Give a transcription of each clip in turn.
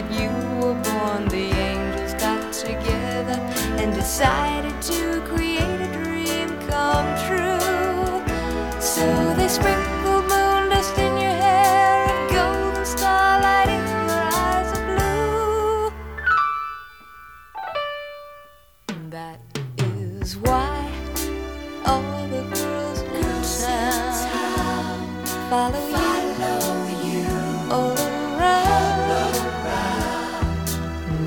That you were born, the angels got together and decided to create a dream come true. So they sprinkled moon dust in your hair and golden starlight in your eyes of blue. That is why all the girls in town follow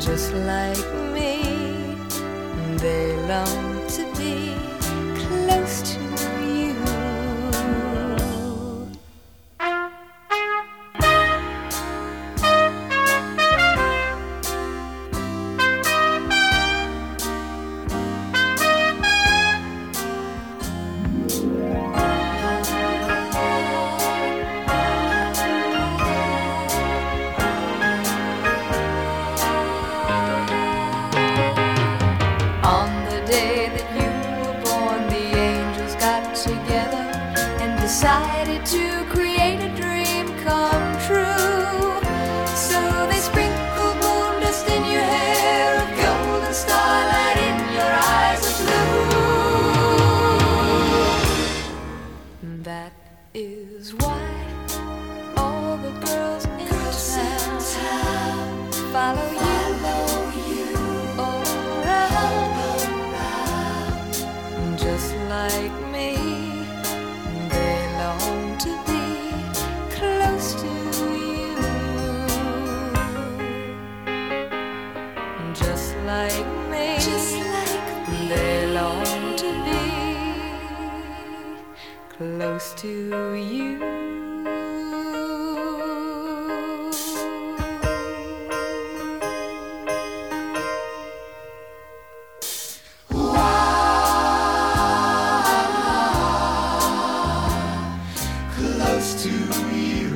Just like me, they long to be decided to create a dream come true. So they sprinkled moon dust in your hair, a golden starlight in your eyes of blue. That is why all the girls in town follow you. all around. Just like me, like me, just like me. They long to be close to you. to you.